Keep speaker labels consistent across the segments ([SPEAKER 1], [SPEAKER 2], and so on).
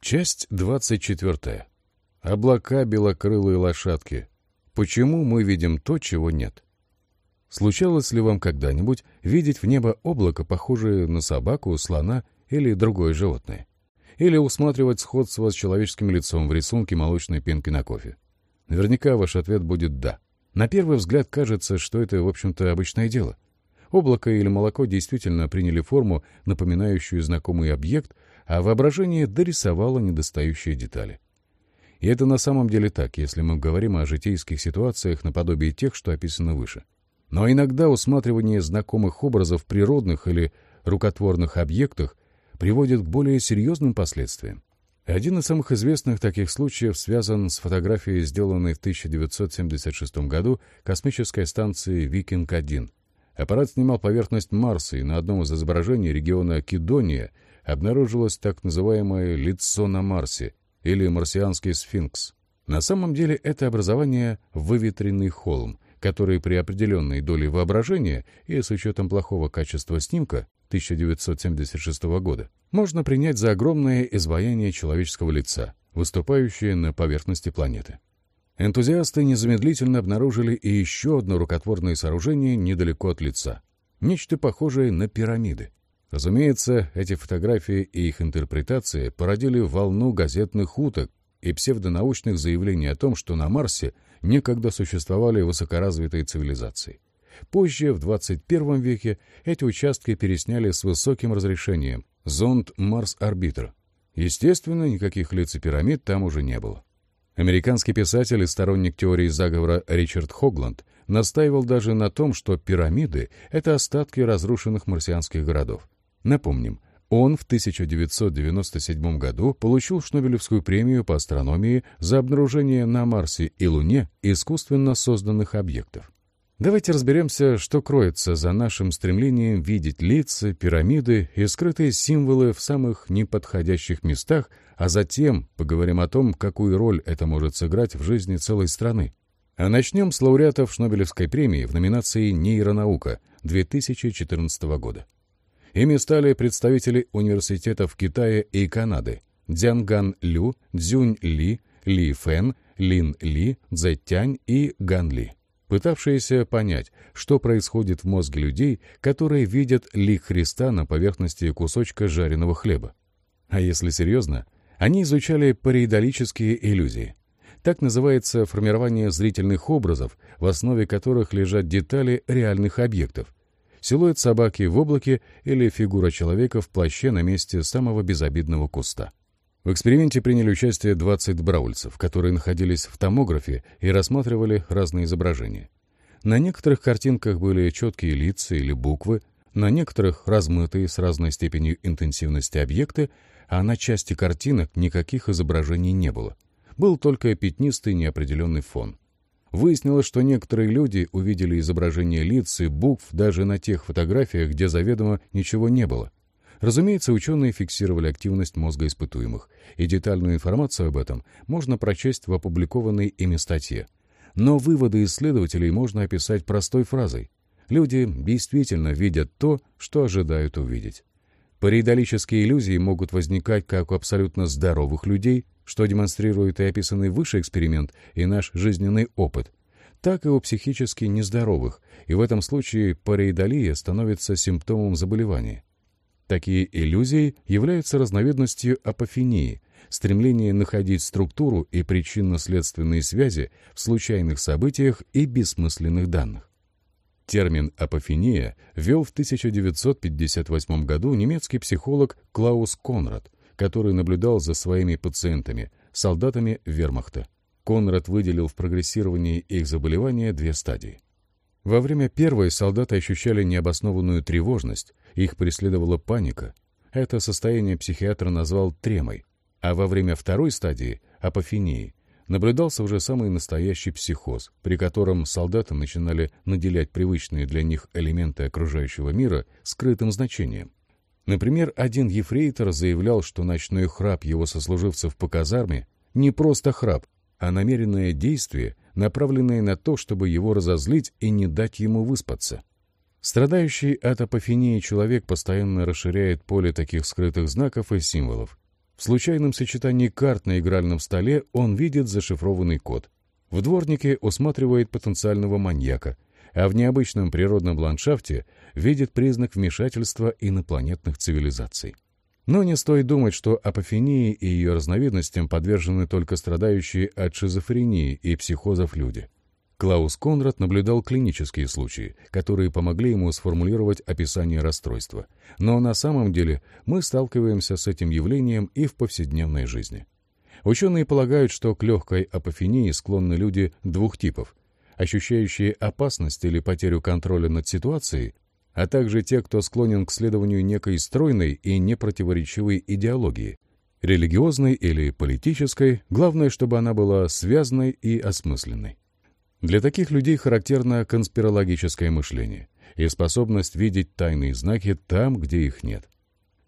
[SPEAKER 1] Часть двадцать четвертая. Облака белокрылые лошадки. Почему мы видим то, чего нет? Случалось ли вам когда-нибудь видеть в небо облако, похожее на собаку, слона или другое животное? Или усматривать сходство с человеческим лицом в рисунке молочной пенки на кофе? Наверняка ваш ответ будет «да». На первый взгляд кажется, что это, в общем-то, обычное дело. Облако или молоко действительно приняли форму, напоминающую знакомый объект, а воображение дорисовало недостающие детали. И это на самом деле так, если мы говорим о житейских ситуациях наподобие тех, что описано выше. Но иногда усматривание знакомых образов природных или рукотворных объектах приводит к более серьезным последствиям. Один из самых известных таких случаев связан с фотографией, сделанной в 1976 году космической станции «Викинг-1». Аппарат снимал поверхность Марса, и на одном из изображений региона Кедония обнаружилось так называемое «лицо на Марсе» или «марсианский сфинкс». На самом деле это образование — выветренный холм, который при определенной доле воображения и с учетом плохого качества снимка 1976 года можно принять за огромное изваяние человеческого лица, выступающее на поверхности планеты. Энтузиасты незамедлительно обнаружили и еще одно рукотворное сооружение недалеко от лица. Нечто похожее на пирамиды. Разумеется, эти фотографии и их интерпретация породили волну газетных уток и псевдонаучных заявлений о том, что на Марсе некогда существовали высокоразвитые цивилизации. Позже, в 21 веке, эти участки пересняли с высоким разрешением, зонд Марс-Арбитр. Естественно, никаких лиц и пирамид там уже не было. Американский писатель и сторонник теории заговора Ричард Хогланд настаивал даже на том, что пирамиды — это остатки разрушенных марсианских городов. Напомним, он в 1997 году получил Шнобелевскую премию по астрономии за обнаружение на Марсе и Луне искусственно созданных объектов. Давайте разберемся, что кроется за нашим стремлением видеть лица, пирамиды и скрытые символы в самых неподходящих местах, а затем поговорим о том, какую роль это может сыграть в жизни целой страны. А начнем с лауреатов Шнобелевской премии в номинации «Нейронаука» 2014 года. Ими стали представители университетов Китая и Канады Дзянган Лю, Цзюнь Ли, Ли Фэн, Лин Ли, Цзэтянь и Ган Ли пытавшиеся понять, что происходит в мозге людей, которые видят лик Христа на поверхности кусочка жареного хлеба. А если серьезно, они изучали пареидолические иллюзии. Так называется формирование зрительных образов, в основе которых лежат детали реальных объектов. Силуэт собаки в облаке или фигура человека в плаще на месте самого безобидного куста. В эксперименте приняли участие 20 браульцев, которые находились в томографе и рассматривали разные изображения. На некоторых картинках были четкие лица или буквы, на некоторых размытые с разной степенью интенсивности объекты, а на части картинок никаких изображений не было. Был только пятнистый неопределенный фон. Выяснилось, что некоторые люди увидели изображения лиц и букв даже на тех фотографиях, где заведомо ничего не было. Разумеется, ученые фиксировали активность мозга испытуемых, и детальную информацию об этом можно прочесть в опубликованной ими статье. Но выводы исследователей можно описать простой фразой. Люди действительно видят то, что ожидают увидеть. Паридолические иллюзии могут возникать как у абсолютно здоровых людей, что демонстрирует и описанный выше эксперимент и наш жизненный опыт, так и у психически нездоровых, и в этом случае пареидолия становится симптомом заболевания. Такие иллюзии являются разновидностью апофении, стремления находить структуру и причинно-следственные связи в случайных событиях и бессмысленных данных. Термин «апофения» ввел в 1958 году немецкий психолог Клаус Конрад, который наблюдал за своими пациентами, солдатами вермахта. Конрад выделил в прогрессировании их заболевания две стадии. Во время первой солдаты ощущали необоснованную тревожность, их преследовала паника. Это состояние психиатр назвал тремой. А во время второй стадии, апофении, наблюдался уже самый настоящий психоз, при котором солдаты начинали наделять привычные для них элементы окружающего мира скрытым значением. Например, один ефрейтор заявлял, что ночной храп его сослуживцев по казарме не просто храп, а намеренное действие, направленное на то, чтобы его разозлить и не дать ему выспаться. Страдающий от апофении человек постоянно расширяет поле таких скрытых знаков и символов. В случайном сочетании карт на игральном столе он видит зашифрованный код. В дворнике усматривает потенциального маньяка, а в необычном природном ландшафте видит признак вмешательства инопланетных цивилизаций. Но не стоит думать, что апофении и ее разновидностям подвержены только страдающие от шизофрении и психозов люди. Клаус Конрад наблюдал клинические случаи, которые помогли ему сформулировать описание расстройства. Но на самом деле мы сталкиваемся с этим явлением и в повседневной жизни. Ученые полагают, что к легкой апофении склонны люди двух типов, ощущающие опасность или потерю контроля над ситуацией, а также те, кто склонен к следованию некой стройной и непротиворечивой идеологии, религиозной или политической, главное, чтобы она была связанной и осмысленной. Для таких людей характерно конспирологическое мышление и способность видеть тайные знаки там, где их нет.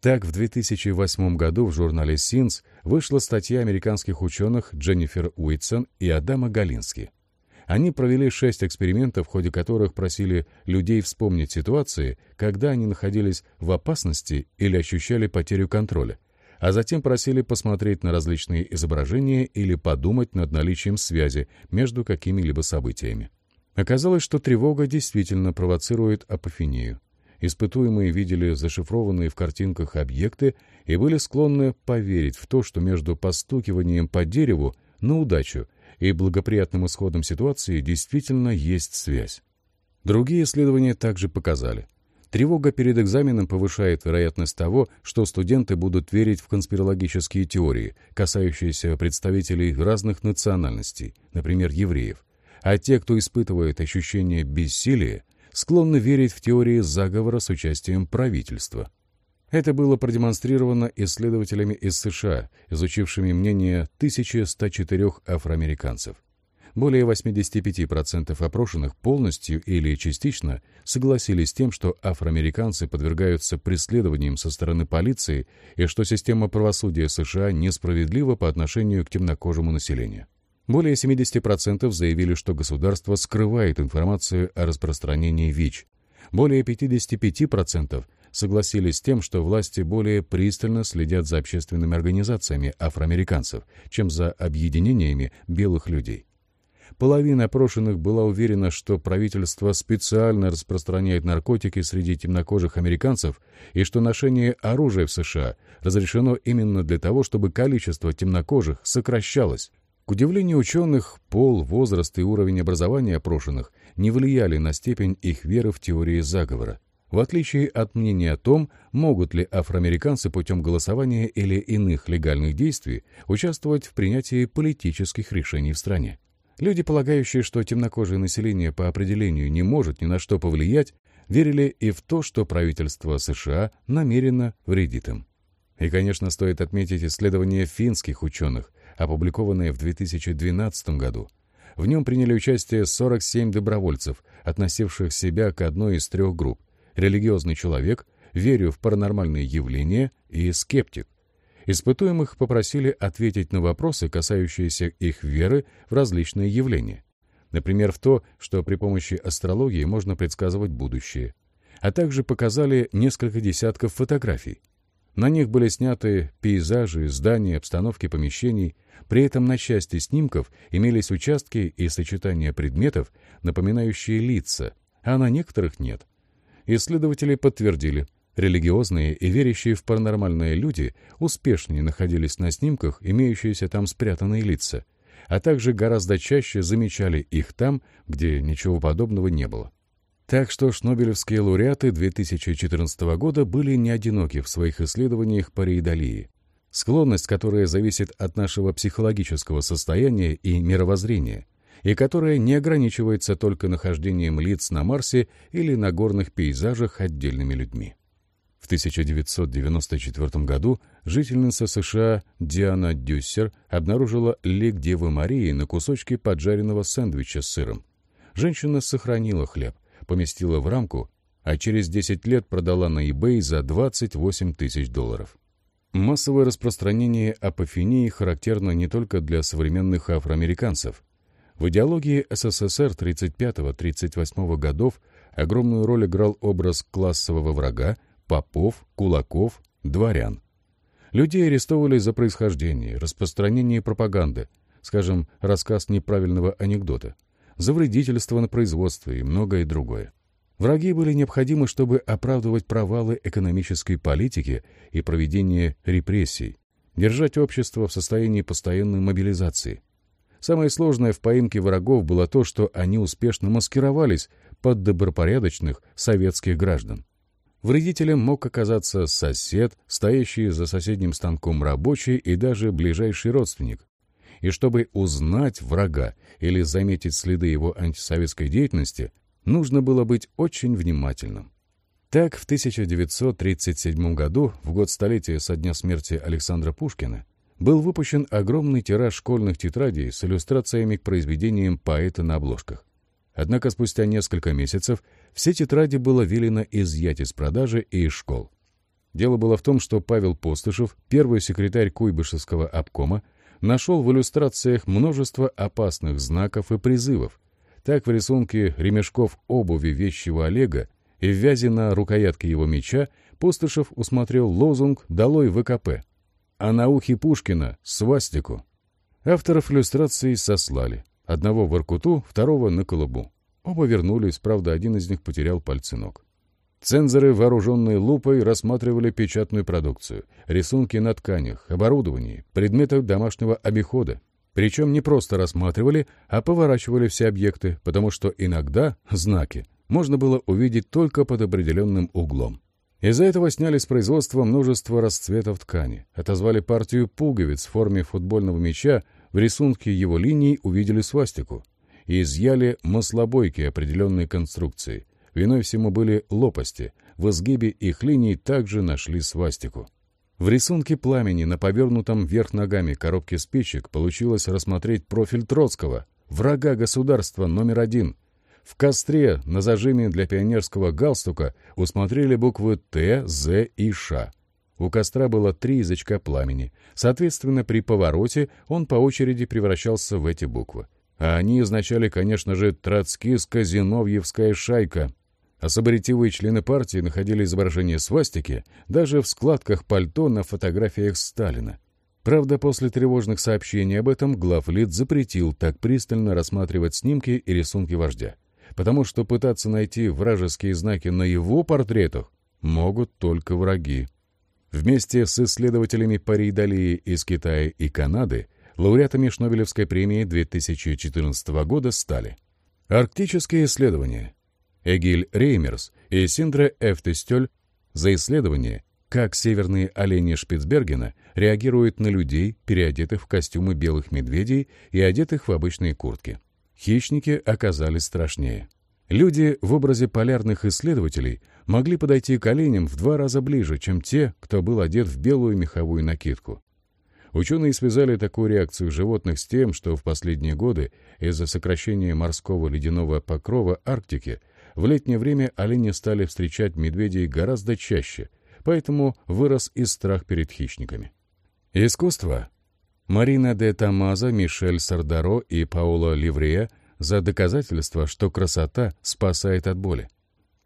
[SPEAKER 1] Так, в 2008 году в журнале Science вышла статья американских ученых Дженнифер Уитсон и Адама Галински. Они провели шесть экспериментов, в ходе которых просили людей вспомнить ситуации, когда они находились в опасности или ощущали потерю контроля, а затем просили посмотреть на различные изображения или подумать над наличием связи между какими-либо событиями. Оказалось, что тревога действительно провоцирует апофению. Испытуемые видели зашифрованные в картинках объекты и были склонны поверить в то, что между постукиванием по дереву на удачу и благоприятным исходом ситуации действительно есть связь. Другие исследования также показали, Тревога перед экзаменом повышает вероятность того, что студенты будут верить в конспирологические теории, касающиеся представителей разных национальностей, например, евреев. А те, кто испытывает ощущение бессилия, склонны верить в теории заговора с участием правительства. Это было продемонстрировано исследователями из США, изучившими мнение 1104 афроамериканцев более 85% опрошенных полностью или частично согласились с тем, что афроамериканцы подвергаются преследованиям со стороны полиции и что система правосудия США несправедлива по отношению к темнокожему населению. Более 70% заявили, что государство скрывает информацию о распространении ВИЧ. Более 55% согласились с тем, что власти более пристально следят за общественными организациями афроамериканцев, чем за объединениями белых людей. Половина опрошенных была уверена, что правительство специально распространяет наркотики среди темнокожих американцев и что ношение оружия в США разрешено именно для того, чтобы количество темнокожих сокращалось. К удивлению ученых, пол, возраст и уровень образования опрошенных не влияли на степень их веры в теории заговора. В отличие от мнения о том, могут ли афроамериканцы путем голосования или иных легальных действий участвовать в принятии политических решений в стране. Люди, полагающие, что темнокожее население по определению не может ни на что повлиять, верили и в то, что правительство США намеренно вредит им. И, конечно, стоит отметить исследование финских ученых, опубликованное в 2012 году. В нем приняли участие 47 добровольцев, относивших себя к одной из трех групп – религиозный человек, верю в паранормальные явления и скептик. Испытуемых попросили ответить на вопросы, касающиеся их веры в различные явления. Например, в то, что при помощи астрологии можно предсказывать будущее. А также показали несколько десятков фотографий. На них были сняты пейзажи, здания, обстановки помещений. При этом на части снимков имелись участки и сочетания предметов, напоминающие лица, а на некоторых нет. Исследователи подтвердили, Религиозные и верящие в паранормальные люди успешнее находились на снимках, имеющиеся там спрятанные лица, а также гораздо чаще замечали их там, где ничего подобного не было. Так что шнобелевские лауреаты 2014 года были не одиноки в своих исследованиях пареидолии. Склонность, которая зависит от нашего психологического состояния и мировоззрения, и которая не ограничивается только нахождением лиц на Марсе или на горных пейзажах отдельными людьми. В 1994 году жительница США Диана Дюссер обнаружила лик Девы Марии на кусочке поджаренного сэндвича с сыром. Женщина сохранила хлеб, поместила в рамку, а через 10 лет продала на eBay за 28 тысяч долларов. Массовое распространение апофении характерно не только для современных афроамериканцев. В идеологии СССР 35-38 годов огромную роль играл образ классового врага, попов, кулаков, дворян. Людей арестовывали за происхождение, распространение пропаганды, скажем, рассказ неправильного анекдота, за вредительство на производстве и многое другое. Враги были необходимы, чтобы оправдывать провалы экономической политики и проведение репрессий, держать общество в состоянии постоянной мобилизации. Самое сложное в поимке врагов было то, что они успешно маскировались под добропорядочных советских граждан. Вредителем мог оказаться сосед, стоящий за соседним станком рабочий и даже ближайший родственник. И чтобы узнать врага или заметить следы его антисоветской деятельности, нужно было быть очень внимательным. Так, в 1937 году, в год столетия со дня смерти Александра Пушкина, был выпущен огромный тираж школьных тетрадей с иллюстрациями к произведениям поэта на обложках. Однако спустя несколько месяцев все тетради было велено изъять из продажи и из школ. Дело было в том, что Павел Постышев, первый секретарь Куйбышевского обкома, нашел в иллюстрациях множество опасных знаков и призывов. Так в рисунке ремешков обуви вещего Олега и в вязи на рукоятке его меча Постышев усмотрел лозунг «Долой ВКП», а на ухе Пушкина — свастику. Авторов иллюстраций сослали. Одного в Иркуту, второго на Колыбу. Оба вернулись, правда, один из них потерял пальцы ног. Цензоры, вооруженные лупой, рассматривали печатную продукцию, рисунки на тканях, оборудовании, предметах домашнего обихода. Причем не просто рассматривали, а поворачивали все объекты, потому что иногда знаки можно было увидеть только под определенным углом. Из-за этого сняли с производства множество расцветов ткани, отозвали партию пуговиц в форме футбольного мяча, в рисунке его линий увидели свастику и изъяли маслобойки определенной конструкции. Виной всему были лопасти, в изгибе их линий также нашли свастику. В рисунке пламени на повернутом вверх ногами коробке спичек получилось рассмотреть профиль Троцкого, врага государства номер один. В костре на зажиме для пионерского галстука усмотрели буквы Т, З и Ш. У костра было три язычка пламени. Соответственно, при повороте он по очереди превращался в эти буквы. А они означали, конечно же, троцкистско-зиновьевская шайка. Особо ретивые члены партии находили изображение свастики даже в складках пальто на фотографиях Сталина. Правда, после тревожных сообщений об этом главлит запретил так пристально рассматривать снимки и рисунки вождя, потому что пытаться найти вражеские знаки на его портретах могут только враги. Вместе с исследователями Паридалии из Китая и Канады лауреатами Шнобелевской премии 2014 года стали Арктические исследования Эгиль Реймерс и Синдре Эфтестель за исследование, как северные олени Шпицбергена реагируют на людей, переодетых в костюмы белых медведей и одетых в обычные куртки. Хищники оказались страшнее. Люди в образе полярных исследователей могли подойти к оленям в два раза ближе, чем те, кто был одет в белую меховую накидку. Ученые связали такую реакцию животных с тем, что в последние годы из-за сокращения морского ледяного покрова Арктики в летнее время олени стали встречать медведей гораздо чаще, поэтому вырос и страх перед хищниками. Искусство. Марина де Тамаза, Мишель Сардаро и Пауло Ливрия за доказательство, что красота спасает от боли.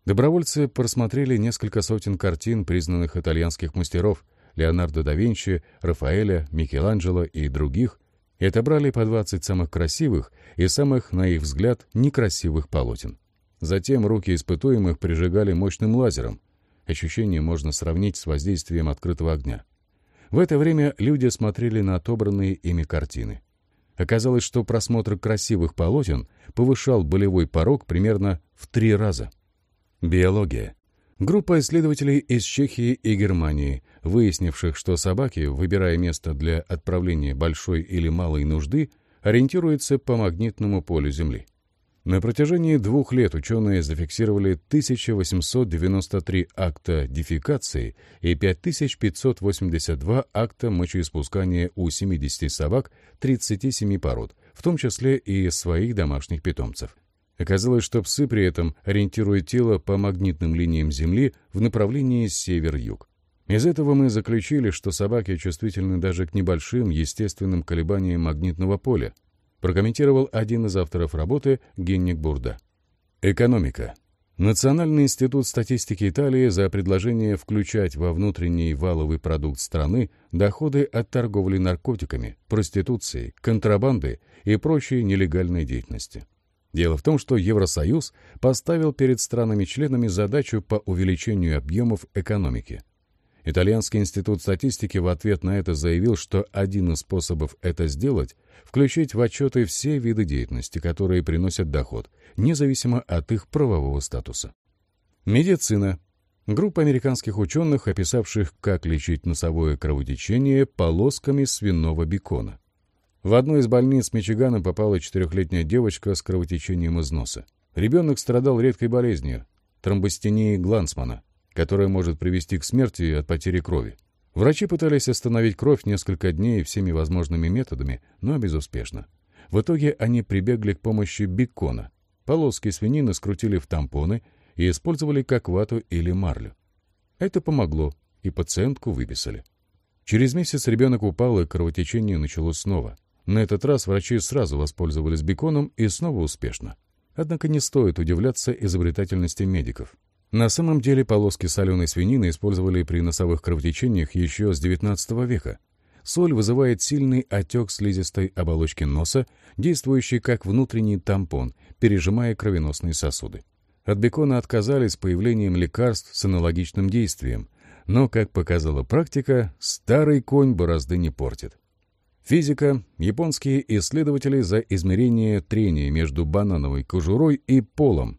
[SPEAKER 1] Добровольцы просмотрели несколько сотен картин признанных итальянских мастеров Леонардо да Винчи, Рафаэля, Микеланджело и других и отобрали по 20 самых красивых и самых, на их взгляд, некрасивых полотен. Затем руки испытуемых прижигали мощным лазером. Ощущение можно сравнить с воздействием открытого огня. В это время люди смотрели на отобранные ими картины. Оказалось, что просмотр красивых полотен повышал болевой порог примерно в три раза. Биология. Группа исследователей из Чехии и Германии, выяснивших, что собаки, выбирая место для отправления большой или малой нужды, ориентируются по магнитному полю Земли. На протяжении двух лет ученые зафиксировали 1893 акта дефекации и 5582 акта мочеиспускания у 70 собак 37 пород, в том числе и своих домашних питомцев. Оказалось, что псы при этом ориентируют тело по магнитным линиям Земли в направлении север-юг. Из этого мы заключили, что собаки чувствительны даже к небольшим естественным колебаниям магнитного поля, прокомментировал один из авторов работы Генник Бурда. Экономика. Национальный институт статистики Италии за предложение включать во внутренний валовый продукт страны доходы от торговли наркотиками, проституции, контрабанды и прочей нелегальной деятельности. Дело в том, что Евросоюз поставил перед странами-членами задачу по увеличению объемов экономики. Итальянский институт статистики в ответ на это заявил, что один из способов это сделать – включить в отчеты все виды деятельности, которые приносят доход, независимо от их правового статуса. Медицина. Группа американских ученых, описавших, как лечить носовое кровотечение полосками свиного бекона. В одну из больниц Мичигана попала четырехлетняя девочка с кровотечением из носа. Ребенок страдал редкой болезнью – тромбостенией Глансмана, которая может привести к смерти от потери крови. Врачи пытались остановить кровь несколько дней всеми возможными методами, но безуспешно. В итоге они прибегли к помощи бекона. Полоски свинины скрутили в тампоны и использовали как вату или марлю. Это помогло, и пациентку выписали. Через месяц ребенок упал, и кровотечение началось снова. На этот раз врачи сразу воспользовались беконом и снова успешно. Однако не стоит удивляться изобретательности медиков. На самом деле полоски соленой свинины использовали при носовых кровотечениях еще с XIX века. Соль вызывает сильный отек слизистой оболочки носа, действующий как внутренний тампон, пережимая кровеносные сосуды. От бекона отказались с появлением лекарств с аналогичным действием, но, как показала практика, старый конь борозды не портит. Физика. Японские исследователи за измерение трения между банановой кожурой и полом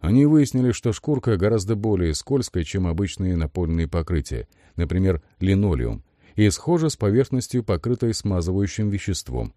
[SPEAKER 1] они выяснили, что шкурка гораздо более скользкая, чем обычные напольные покрытия, например, линолеум, и схожа с поверхностью, покрытой смазывающим веществом.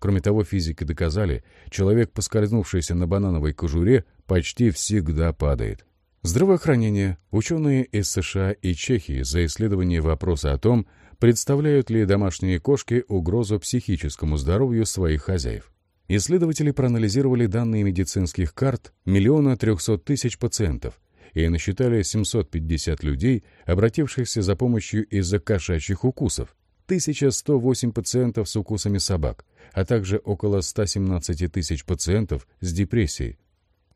[SPEAKER 1] Кроме того, физики доказали, человек, поскользнувшийся на банановой кожуре, почти всегда падает. Здравоохранение. Ученые из США и Чехии за исследование вопроса о том, представляют ли домашние кошки угрозу психическому здоровью своих хозяев. Исследователи проанализировали данные медицинских карт миллиона трехсот тысяч пациентов и насчитали 750 людей, обратившихся за помощью из-за кошачьих укусов, 1108 пациентов с укусами собак, а также около 117 тысяч пациентов с депрессией.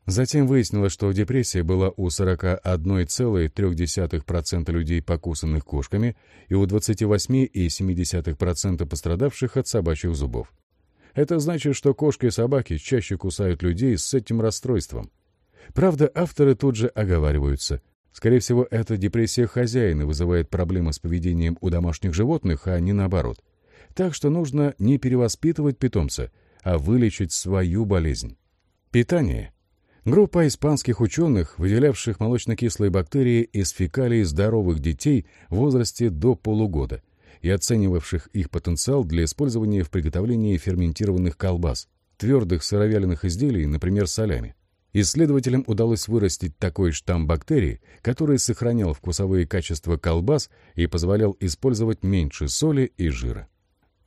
[SPEAKER 1] Затем выяснилось, что депрессия была у 41,3% людей, покусанных кошками, и у 28,7% пострадавших от собачьих зубов. Это значит, что кошки и собаки чаще кусают людей с этим расстройством. Правда, авторы тут же оговариваются. Скорее всего, это депрессия хозяина вызывает проблемы с поведением у домашних животных, а не наоборот. Так что нужно не перевоспитывать питомца, а вылечить свою болезнь. Питание. Группа испанских ученых, выделявших молочно-кислые бактерии из фекалий здоровых детей в возрасте до полугода, и оценивавших их потенциал для использования в приготовлении ферментированных колбас, твердых сыровяленых изделий, например, солями. Исследователям удалось вырастить такой штамм бактерий, который сохранял вкусовые качества колбас и позволял использовать меньше соли и жира.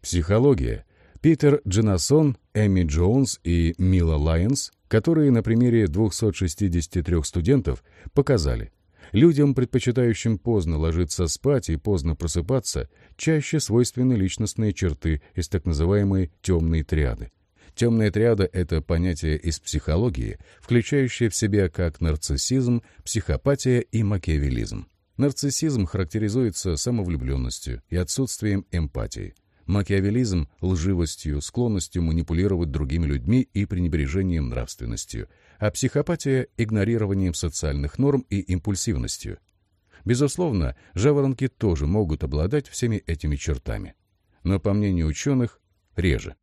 [SPEAKER 1] Психология. Питер Дженасон, Эми Джонс и Мила Лайенс, которые на примере 263 студентов показали – Людям, предпочитающим поздно ложиться спать и поздно просыпаться, чаще свойственны личностные черты из так называемой темной триады. Темная триада – это понятие из психологии, включающее в себя как нарциссизм, психопатия и макиавелизм. Нарциссизм характеризуется самовлюбленностью и отсутствием эмпатии. Макиавелизм – лживостью, склонностью манипулировать другими людьми и пренебрежением нравственностью, а психопатия – игнорированием социальных норм и импульсивностью. Безусловно, жаворонки тоже могут обладать всеми этими чертами. Но, по мнению ученых, реже.